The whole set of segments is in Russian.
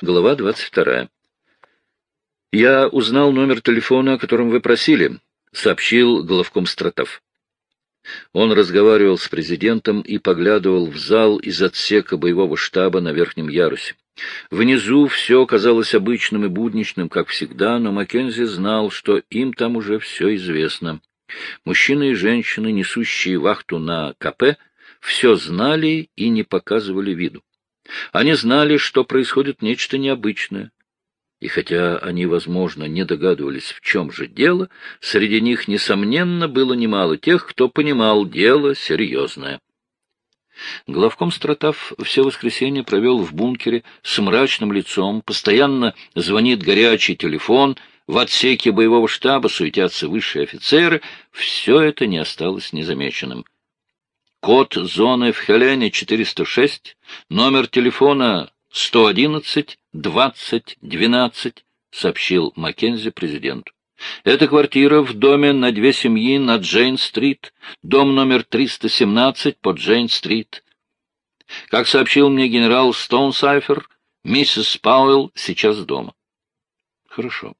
Глава 22. «Я узнал номер телефона, о котором вы просили», — сообщил главком Стратов. Он разговаривал с президентом и поглядывал в зал из отсека боевого штаба на верхнем ярусе. Внизу все казалось обычным и будничным, как всегда, но Маккензи знал, что им там уже все известно. Мужчины и женщины, несущие вахту на КП, все знали и не показывали виду. Они знали, что происходит нечто необычное, и хотя они, возможно, не догадывались, в чем же дело, среди них, несомненно, было немало тех, кто понимал дело серьезное. Главком Стратав все воскресенье провел в бункере с мрачным лицом, постоянно звонит горячий телефон, в отсеке боевого штаба суетятся высшие офицеры, все это не осталось незамеченным. Код зоны в Хелене 406, номер телефона 111 2012, сообщил Маккензи президенту. Это квартира в доме на две семьи на Джейн-стрит, дом номер 317 по Джейн-стрит. Как сообщил мне генерал Стоунсайфер, миссис Пауэлл сейчас дома. Хорошо.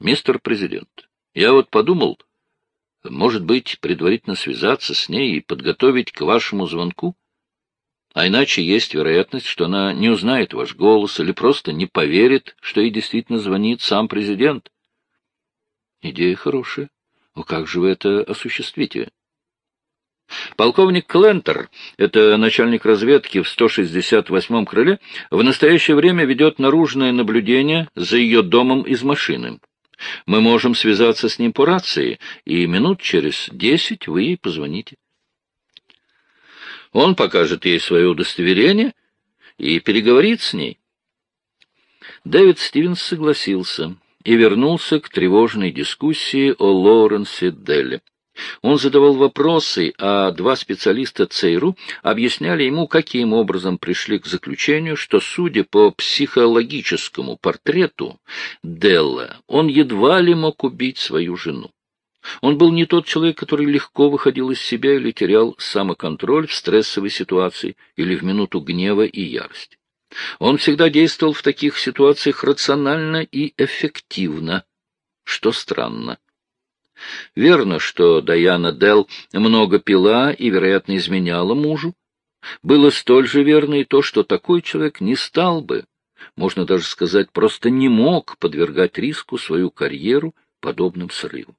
Мистер президент, я вот подумал, может быть, предварительно связаться с ней и подготовить к вашему звонку? А иначе есть вероятность, что она не узнает ваш голос или просто не поверит, что ей действительно звонит сам президент. Идея хорошая. Но как же вы это осуществите? Полковник Клентер, это начальник разведки в 168-м крыле, в настоящее время ведет наружное наблюдение за ее домом из машины. Мы можем связаться с ним по рации, и минут через десять вы ей позвоните. Он покажет ей свое удостоверение и переговорит с ней. Дэвид Стивенс согласился и вернулся к тревожной дискуссии о Лоуренсе Делле. Он задавал вопросы, а два специалиста ЦРУ объясняли ему, каким образом пришли к заключению, что, судя по психологическому портрету Делла, он едва ли мог убить свою жену. Он был не тот человек, который легко выходил из себя или терял самоконтроль в стрессовой ситуации или в минуту гнева и ярости. Он всегда действовал в таких ситуациях рационально и эффективно, что странно. Верно, что Даяна Дел много пила и, вероятно, изменяла мужу. Было столь же верно и то, что такой человек не стал бы, можно даже сказать, просто не мог подвергать риску свою карьеру подобным срывам.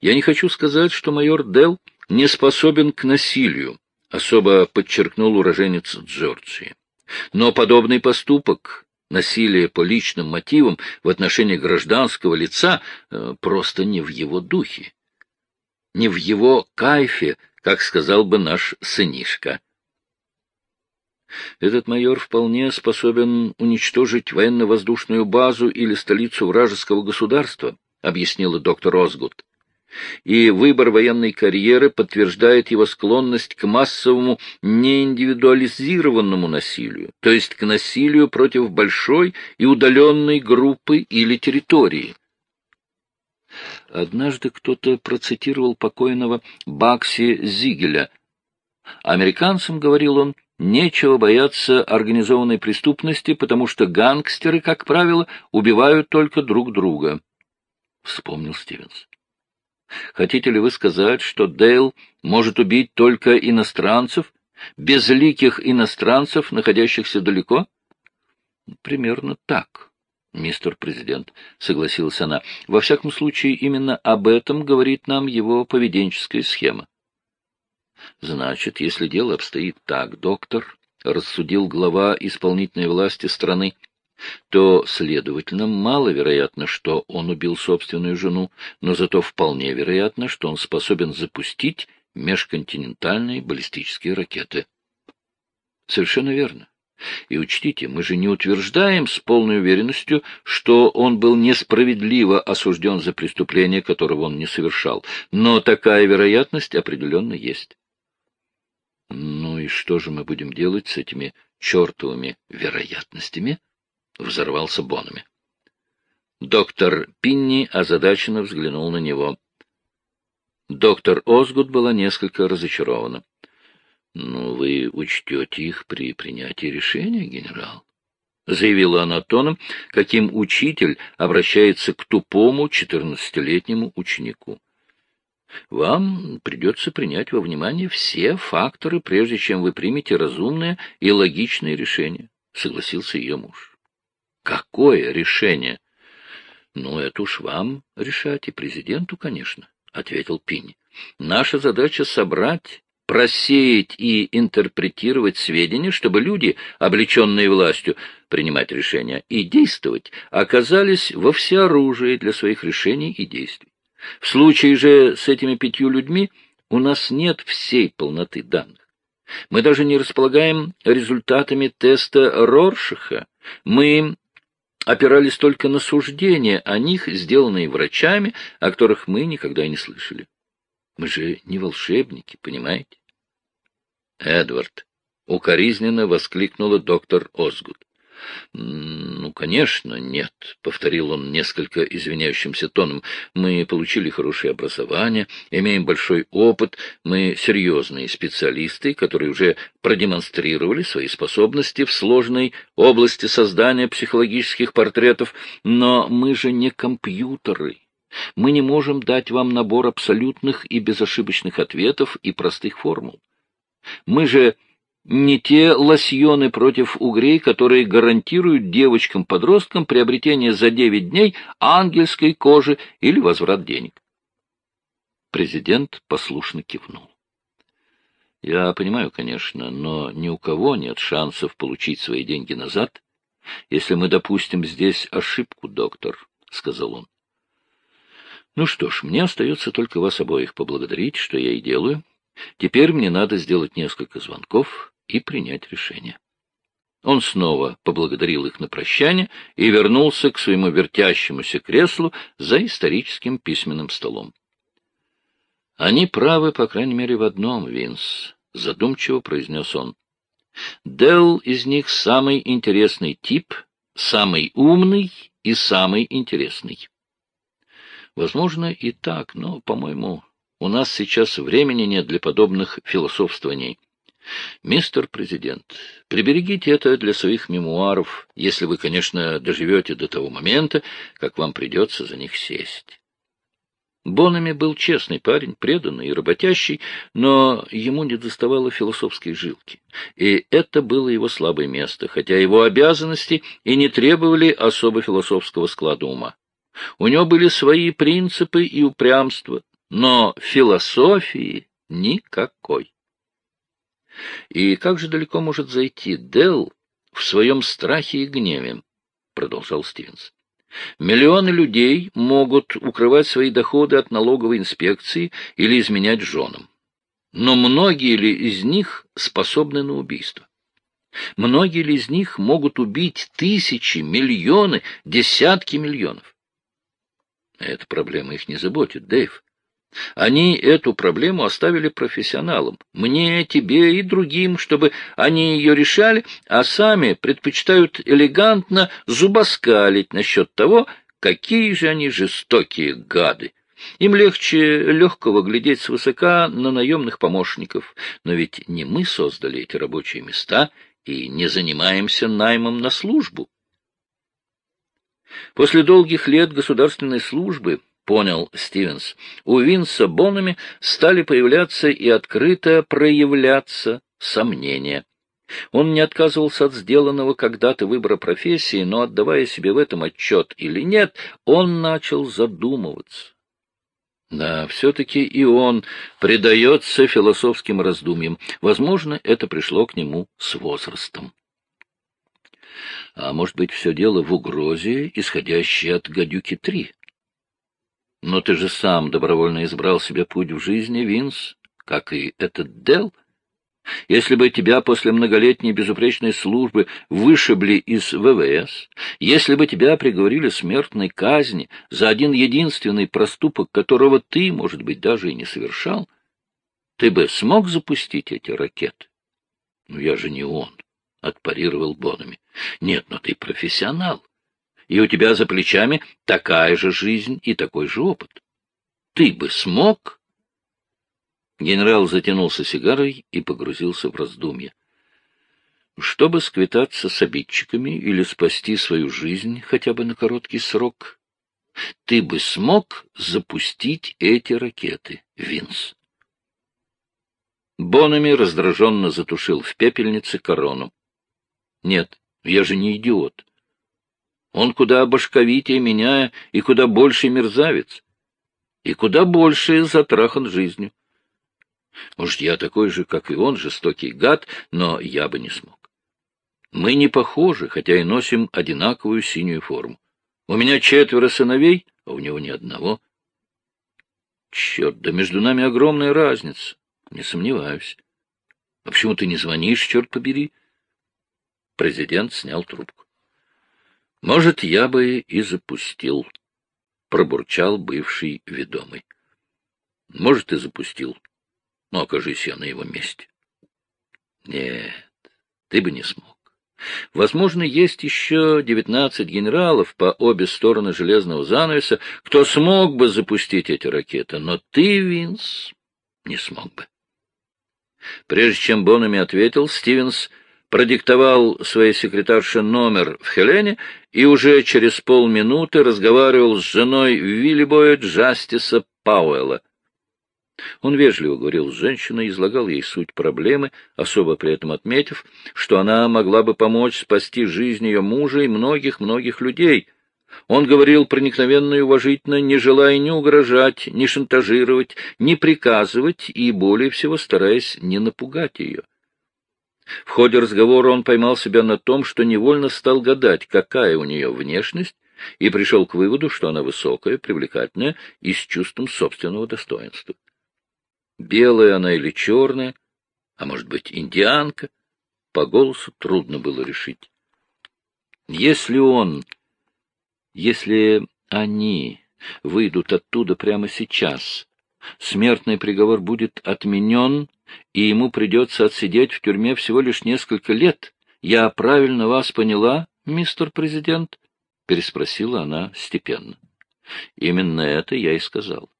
Я не хочу сказать, что майор Дел не способен к насилию, особо подчеркнул уроженец Джорджии. Но подобный поступок, насилие по личным мотивам в отношении гражданского лица, э, просто не в его духе, не в его кайфе, как сказал бы наш сынишка. Этот майор вполне способен уничтожить военно-воздушную базу или столицу вражеского государства, объяснила доктор Озгуд и выбор военной карьеры подтверждает его склонность к массовому неиндивидуализированному насилию, то есть к насилию против большой и удаленной группы или территории. Однажды кто-то процитировал покойного Бакси Зигеля. «Американцам, — говорил он, — нечего бояться организованной преступности, потому что гангстеры, как правило, убивают только друг друга». Вспомнил Стивенс. Хотите ли вы сказать, что Дейл может убить только иностранцев, безликих иностранцев, находящихся далеко? Примерно так, мистер президент, согласилась она. Во всяком случае, именно об этом говорит нам его поведенческая схема. Значит, если дело обстоит так, доктор, рассудил глава исполнительной власти страны, то, следовательно, маловероятно, что он убил собственную жену, но зато вполне вероятно, что он способен запустить межконтинентальные баллистические ракеты. Совершенно верно. И учтите, мы же не утверждаем с полной уверенностью, что он был несправедливо осужден за преступление, которого он не совершал, но такая вероятность определенно есть. Ну и что же мы будем делать с этими чертовыми вероятностями? — взорвался Бонами. Доктор Пинни озадаченно взглянул на него. Доктор Озгуд была несколько разочарована. — Ну, вы учтете их при принятии решения, генерал? — заявила она тоном, каким учитель обращается к тупому четырнадцатилетнему ученику. Вам придется принять во внимание все факторы, прежде чем вы примете разумное и логичное решение, — согласился ее муж. — Какое решение? — Ну, это уж вам решать, и президенту, конечно, — ответил Пинни. — Наша задача — собрать просеять и интерпретировать сведения, чтобы люди, облеченные властью принимать решения и действовать, оказались во всеоружии для своих решений и действий. В случае же с этими пятью людьми у нас нет всей полноты данных. Мы даже не располагаем результатами теста Роршиха. Мы опирались только на суждения о них, сделанные врачами, о которых мы никогда не слышали. Мы же не волшебники, понимаете? Эдвард, — укоризненно воскликнула доктор Озгуд. — Ну, конечно, нет, — повторил он несколько извиняющимся тоном. — Мы получили хорошее образование, имеем большой опыт, мы серьезные специалисты, которые уже продемонстрировали свои способности в сложной области создания психологических портретов, но мы же не компьютеры. Мы не можем дать вам набор абсолютных и безошибочных ответов и простых формул. Мы же не те лосьоны против угрей, которые гарантируют девочкам-подросткам приобретение за девять дней ангельской кожи или возврат денег. Президент послушно кивнул. Я понимаю, конечно, но ни у кого нет шансов получить свои деньги назад, если мы допустим здесь ошибку, доктор, — сказал он. Ну что ж, мне остается только вас обоих поблагодарить, что я и делаю. Теперь мне надо сделать несколько звонков и принять решение. Он снова поблагодарил их на прощание и вернулся к своему вертящемуся креслу за историческим письменным столом. «Они правы, по крайней мере, в одном, Винс», — задумчиво произнес он. «Делл из них самый интересный тип, самый умный и самый интересный». Возможно, и так, но, по-моему, у нас сейчас времени нет для подобных философствований. Мистер президент, приберегите это для своих мемуаров, если вы, конечно, доживете до того момента, как вам придется за них сесть. Бонами был честный парень, преданный и работящий, но ему не доставало философской жилки. И это было его слабое место, хотя его обязанности и не требовали особо философского склада ума. У него были свои принципы и упрямства, но философии никакой. И как же далеко может зайти Дел в своем страхе и гневе, продолжал Стивенс. Миллионы людей могут укрывать свои доходы от налоговой инспекции или изменять женам. Но многие ли из них способны на убийство? Многие ли из них могут убить тысячи, миллионы, десятки миллионов? Эта проблема их не заботит, Дэйв. Они эту проблему оставили профессионалам, мне, тебе и другим, чтобы они ее решали, а сами предпочитают элегантно зубоскалить насчет того, какие же они жестокие гады. Им легче легкого глядеть свысока на наемных помощников, но ведь не мы создали эти рабочие места и не занимаемся наймом на службу. После долгих лет государственной службы понял Стивенс, у Винса Бонами стали появляться и открыто проявляться сомнения. Он не отказывался от сделанного когда-то выбора профессии, но, отдавая себе в этом отчет или нет, он начал задумываться. Да, все-таки и он предается философским раздумьям. Возможно, это пришло к нему с возрастом. А может быть, все дело в угрозе, исходящей от гадюки-3? Но ты же сам добровольно избрал себе путь в жизни, Винс, как и этот Дел. Если бы тебя после многолетней безупречной службы вышибли из ВВС, если бы тебя приговорили смертной казни за один единственный проступок, которого ты, может быть, даже и не совершал, ты бы смог запустить эти ракеты? Ну, я же не он, — отпарировал Бонами. Нет, но ты профессионал и у тебя за плечами такая же жизнь и такой же опыт. Ты бы смог? Генерал затянулся сигарой и погрузился в раздумья. Чтобы сквитаться с обидчиками или спасти свою жизнь хотя бы на короткий срок, ты бы смог запустить эти ракеты, Винс. Бонами раздраженно затушил в пепельнице корону. Нет, я же не идиот. Он куда башковитее меня и куда больше мерзавец, и куда больше затрахан жизнью. Может, я такой же, как и он, жестокий гад, но я бы не смог. Мы не похожи, хотя и носим одинаковую синюю форму. У меня четверо сыновей, а у него ни одного. Черт, да между нами огромная разница. Не сомневаюсь. А почему ты не звонишь, черт побери? Президент снял трубку. Может, я бы и запустил, пробурчал бывший ведомый. Может, и запустил. Но окажись я на его месте. Нет, ты бы не смог. Возможно, есть еще девятнадцать генералов по обе стороны железного занавеса, кто смог бы запустить эти ракеты, но ты, Винс, не смог бы. Прежде чем Бонами ответил, Стивенс продиктовал своей секретарше номер в Хелене и уже через полминуты разговаривал с женой Виллибоя Джастиса Пауэлла. Он вежливо говорил с женщиной, излагал ей суть проблемы, особо при этом отметив, что она могла бы помочь спасти жизнь ее мужа и многих-многих людей — он говорил проникновенно и уважительно, не желая ни угрожать, ни шантажировать, ни приказывать и, более всего, стараясь не напугать ее. В ходе разговора он поймал себя на том, что невольно стал гадать, какая у нее внешность, и пришел к выводу, что она высокая, привлекательная и с чувством собственного достоинства. Белая она или черная, а может быть, индианка, по голосу трудно было решить. Если он если они выйдут оттуда прямо сейчас, смертный приговор будет отменен, и ему придется отсидеть в тюрьме всего лишь несколько лет. Я правильно вас поняла, мистер президент? — переспросила она степенно. — Именно это я и сказал.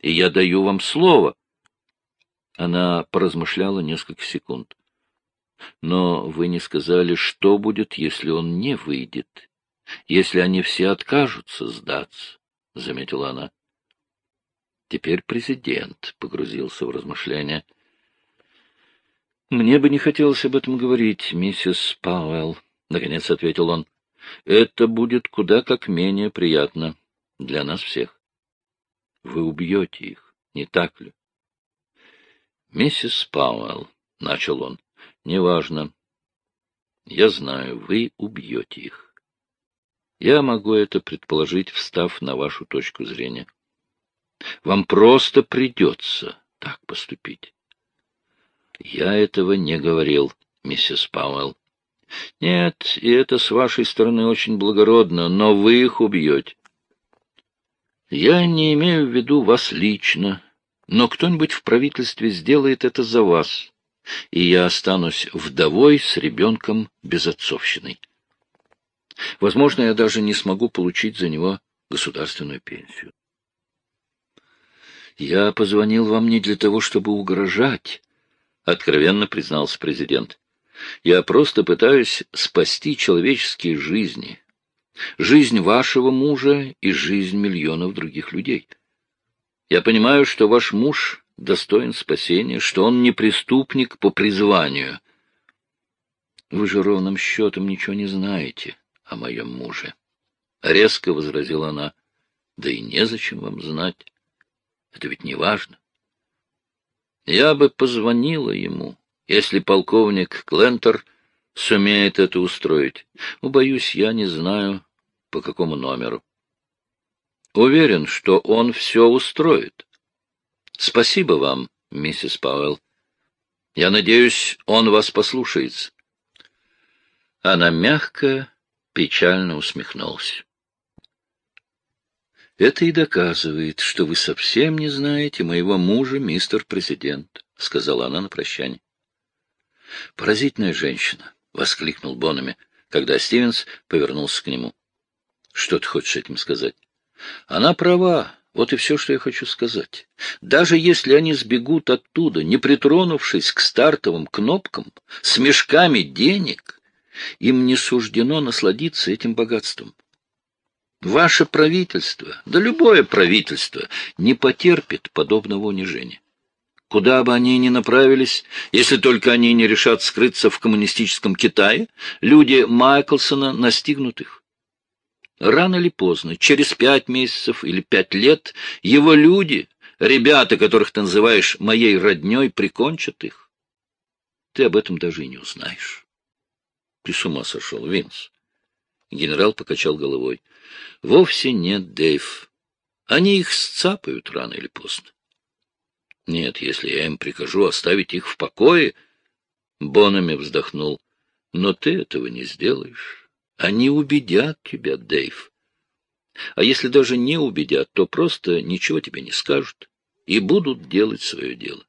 И я даю вам слово. Она поразмышляла несколько секунд. — Но вы не сказали, что будет, если он не выйдет если они все откажутся сдаться, — заметила она. Теперь президент погрузился в размышления. — Мне бы не хотелось об этом говорить, миссис Пауэлл, — наконец ответил он. — Это будет куда как менее приятно для нас всех. Вы убьете их, не так ли? — Миссис Пауэлл, — начал он, — неважно. Я знаю, вы убьете их. Я могу это предположить, встав на вашу точку зрения. Вам просто придется так поступить. Я этого не говорил, миссис Пауэлл. Нет, и это с вашей стороны очень благородно, но вы их убьете. Я не имею в виду вас лично, но кто-нибудь в правительстве сделает это за вас, и я останусь вдовой с ребенком безотцовщиной. Возможно, я даже не смогу получить за него государственную пенсию. «Я позвонил вам не для того, чтобы угрожать», — откровенно признался президент. «Я просто пытаюсь спасти человеческие жизни, жизнь вашего мужа и жизнь миллионов других людей. Я понимаю, что ваш муж достоин спасения, что он не преступник по призванию. Вы же ровным счетом ничего не знаете о моем муже. Резко возразила она. Да и незачем вам знать. Это ведь не важно. Я бы позвонила ему, если полковник Клентер сумеет это устроить. Боюсь, я не знаю, по какому номеру. Уверен, что он все устроит. Спасибо вам, миссис Пауэлл. Я надеюсь, он вас послушается. Она мягко печально усмехнулся. «Это и доказывает, что вы совсем не знаете моего мужа, мистер президент», — сказала она на прощание. «Поразительная женщина», — воскликнул Бонами, когда Стивенс повернулся к нему. «Что ты хочешь этим сказать?» «Она права, Вот и все, что я хочу сказать. Даже если они сбегут оттуда, не притронувшись к стартовым кнопкам, с мешками денег, им не суждено насладиться этим богатством. Ваше правительство, да любое правительство, не потерпит подобного унижения. Куда бы они ни направились, если только они не решат скрыться в коммунистическом Китае, люди Майклсона настигнут их. Рано или поздно, через пять месяцев или пять лет, его люди, ребята, которых ты называешь моей родней, прикончат их. Ты об этом даже и не узнаешь. Ты с ума сошел, Винс. Генерал покачал головой. Вовсе нет, Дэйв. Они их сцапают рано или поздно. Нет, если я им прикажу оставить их в покое, Бонами вздохнул. Но ты этого не сделаешь. Они убедят тебя, Дэйв. А если даже не убедят, то просто ничего тебе не скажут и будут делать свое дело.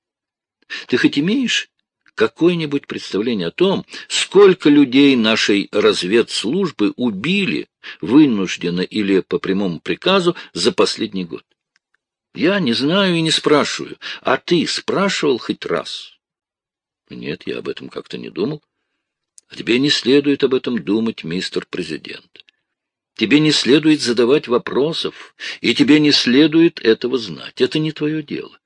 Ты хоть имеешь какое-нибудь представление о том, сколько людей нашей разведслужбы убили, вынужденно или по прямому приказу, за последний год? Я не знаю и не спрашиваю. А ты спрашивал хоть раз? Нет, я об этом как-то не думал. А тебе не следует об этом думать, мистер президент. Тебе не следует задавать вопросов, и тебе не следует этого знать. Это не твое дело.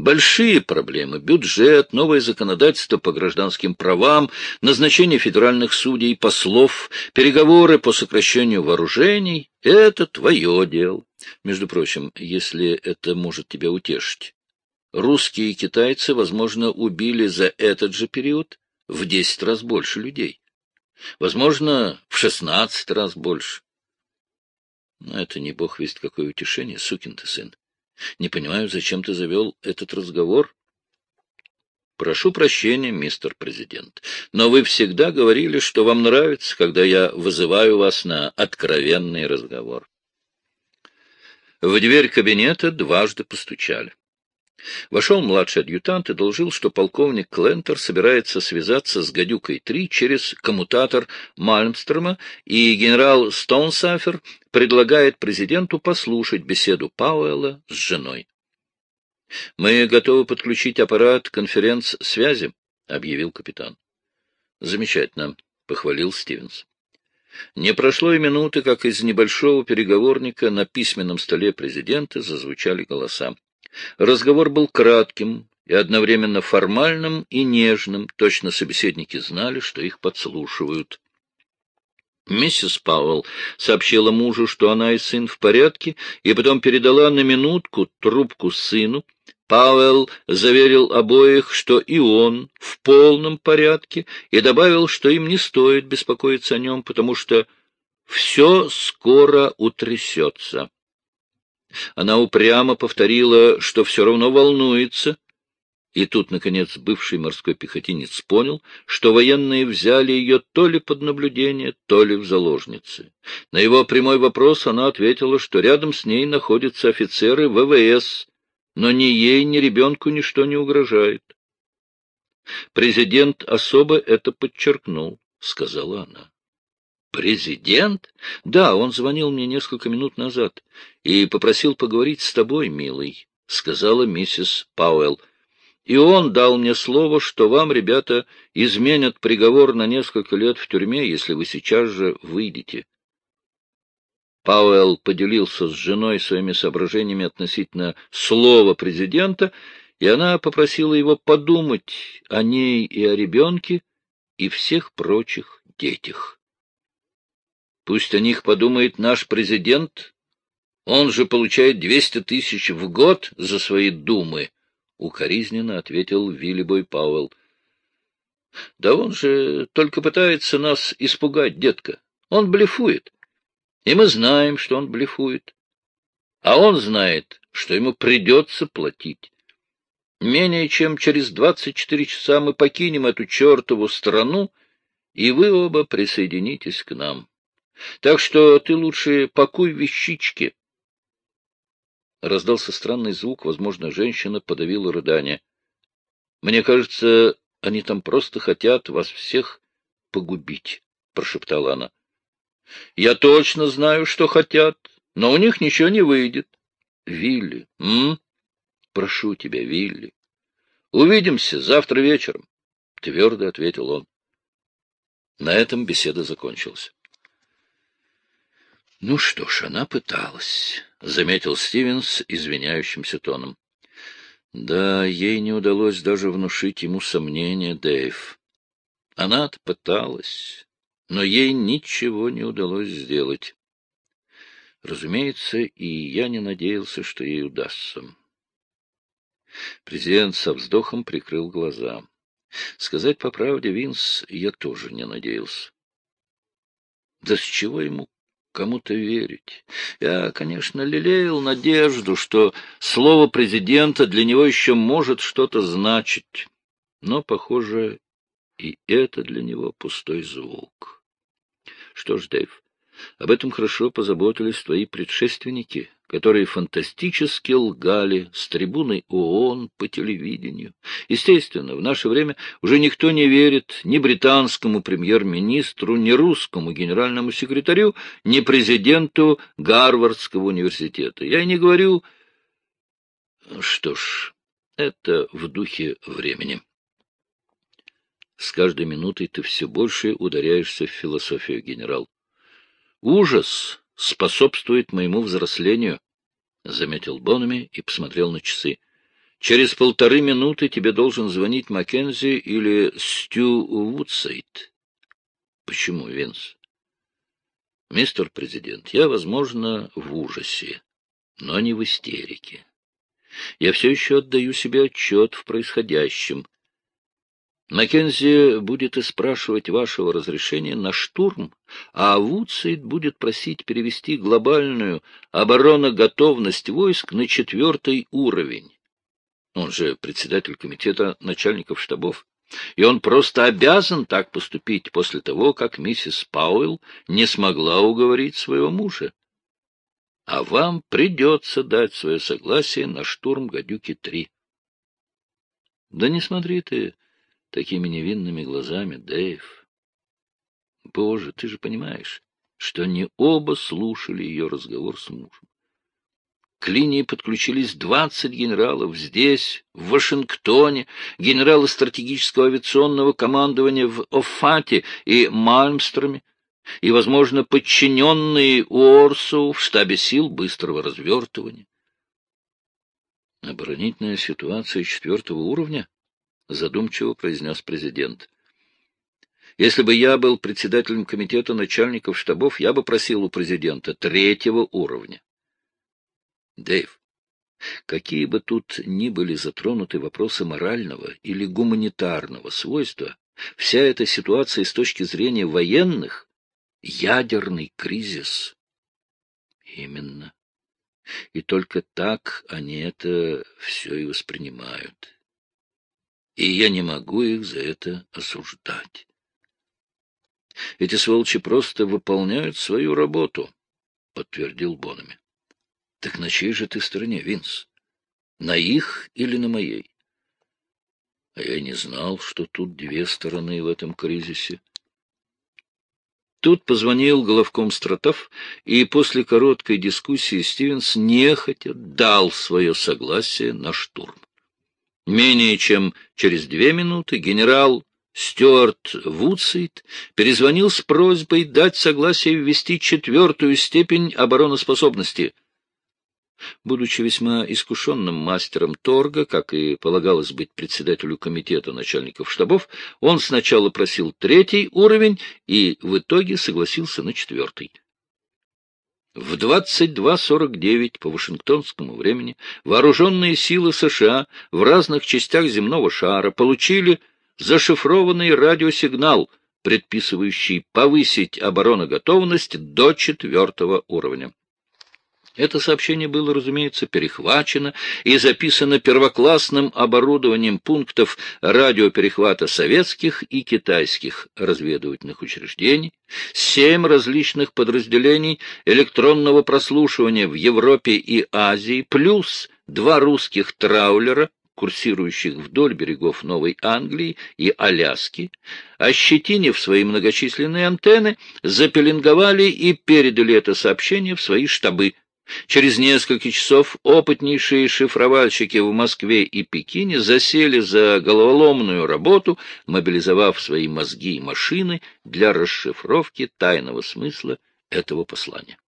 Большие проблемы — бюджет, новое законодательство по гражданским правам, назначение федеральных судей, послов, переговоры по сокращению вооружений — это твое дело. Между прочим, если это может тебя утешить. Русские и китайцы, возможно, убили за этот же период в десять раз больше людей. Возможно, в шестнадцать раз больше. Но это не бог весть какое утешение, сукин ты сын. Не понимаю, зачем ты завел этот разговор? Прошу прощения, мистер президент, но вы всегда говорили, что вам нравится, когда я вызываю вас на откровенный разговор. В дверь кабинета дважды постучали. Вошел младший адъютант и доложил, что полковник Клентер собирается связаться с «Гадюкой-3» через коммутатор Мальмстрома, и генерал Стоунсафер предлагает президенту послушать беседу Пауэлла с женой. — Мы готовы подключить аппарат конференц-связи, — объявил капитан. — Замечательно, — похвалил Стивенс. Не прошло и минуты, как из небольшого переговорника на письменном столе президента зазвучали голоса. Разговор был кратким и одновременно формальным и нежным, точно собеседники знали, что их подслушивают. Миссис Пауэлл сообщила мужу, что она и сын в порядке, и потом передала на минутку трубку сыну. Пауэлл заверил обоих, что и он в полном порядке, и добавил, что им не стоит беспокоиться о нем, потому что все скоро утрясется. Она упрямо повторила, что все равно волнуется. И тут, наконец, бывший морской пехотинец понял, что военные взяли ее то ли под наблюдение, то ли в заложницы. На его прямой вопрос она ответила, что рядом с ней находятся офицеры ВВС, но ни ей, ни ребенку ничто не угрожает. Президент особо это подчеркнул, — сказала она. Президент? Да, он звонил мне несколько минут назад и попросил поговорить с тобой, милый, — сказала миссис Пауэлл. И он дал мне слово, что вам, ребята, изменят приговор на несколько лет в тюрьме, если вы сейчас же выйдете. Пауэлл поделился с женой своими соображениями относительно слова президента, и она попросила его подумать о ней и о ребенке и всех прочих детях. Пусть о них подумает наш президент. Он же получает двести тысяч в год за свои думы, — укоризненно ответил Виллибой Пауэлл. — Да он же только пытается нас испугать, детка. Он блефует. И мы знаем, что он блефует. А он знает, что ему придется платить. Менее чем через двадцать четыре часа мы покинем эту чертову страну, и вы оба присоединитесь к нам. Так что ты лучше пакуй вещички. Раздался странный звук, возможно, женщина подавила рыдание. — Мне кажется, они там просто хотят вас всех погубить, — прошептала она. — Я точно знаю, что хотят, но у них ничего не выйдет. Вилли, м? Прошу тебя, Вилли. Увидимся завтра вечером, — твердо ответил он. На этом беседа закончилась. — Ну что ж, она пыталась, — заметил Стивенс извиняющимся тоном. — Да, ей не удалось даже внушить ему сомнения, Дэйв. Она-то пыталась, но ей ничего не удалось сделать. Разумеется, и я не надеялся, что ей удастся. Президент со вздохом прикрыл глаза. Сказать по правде, Винс, я тоже не надеялся. Да с чего ему кому-то верить? Я, конечно, лелеял надежду, что слово президента для него еще может что-то значить, но, похоже, и это для него пустой звук. Что ж, Дэйв, об этом хорошо позаботились твои предшественники, которые фантастически лгали с трибуны ООН по телевидению. Естественно, в наше время уже никто не верит ни британскому премьер-министру, ни русскому генеральному секретарю, ни президенту Гарвардского университета. Я и не говорю... Что ж, это в духе времени. С каждой минутой ты все больше ударяешься в философию, генерал. Ужас способствует моему взрослению, — заметил Бонами и посмотрел на часы. — Через полторы минуты тебе должен звонить Маккензи или Стю Вудсайд. — Почему, Винс? — Мистер президент, я, возможно, в ужасе, но не в истерике. Я все еще отдаю себе отчет в происходящем — Маккензи будет и спрашивать вашего разрешения на штурм, а Вудсейд будет просить перевести глобальную обороноготовность войск на четвертый уровень. Он же председатель комитета начальников штабов, и он просто обязан так поступить после того, как миссис Пауэлл не смогла уговорить своего мужа. А вам придется дать свое согласие на штурм «Гадюки-3». Да не смотри ты такими невинными глазами, Дэйв. Боже, ты же понимаешь, что не оба слушали ее разговор с мужем. К линии подключились двадцать генералов здесь, в Вашингтоне, генералы стратегического авиационного командования в Офате и Мальмстроме, и, возможно, подчиненные Уорсу в штабе сил быстрого развертывания. Оборонительная ситуация четвертого уровня? Задумчиво произнес президент. Если бы я был председателем комитета начальников штабов, я бы просил у президента третьего уровня. Дэйв, какие бы тут ни были затронуты вопросы морального или гуманитарного свойства, вся эта ситуация с точки зрения военных — ядерный кризис. Именно. И только так они это все и воспринимают и я не могу их за это осуждать. Эти сволочи просто выполняют свою работу, — подтвердил Бонами. — Так на чьей же ты стороне, Винс? На их или на моей? А я не знал, что тут две стороны в этом кризисе. Тут позвонил головком Стратов, и после короткой дискуссии Стивенс нехотя дал свое согласие на штурм. Менее чем через две минуты генерал Стюарт Вудсейд перезвонил с просьбой дать согласие ввести четвертую степень обороноспособности. Будучи весьма искушенным мастером торга, как и полагалось быть председателю комитета начальников штабов, он сначала просил третий уровень и в итоге согласился на четвертый. В 22.49 по вашингтонскому времени вооруженные силы США в разных частях земного шара получили зашифрованный радиосигнал, предписывающий повысить обороноготовность до четвертого уровня. Это сообщение было, разумеется, перехвачено и записано первоклассным оборудованием пунктов радиоперехвата советских и китайских разведывательных учреждений, семь различных подразделений электронного прослушивания в Европе и Азии, плюс два русских траулера, курсирующих вдоль берегов Новой Англии и Аляски, ощетинив свои многочисленные антенны, запеленговали и передали это сообщение в свои штабы, Через несколько часов опытнейшие шифровальщики в Москве и Пекине засели за головоломную работу, мобилизовав свои мозги и машины для расшифровки тайного смысла этого послания.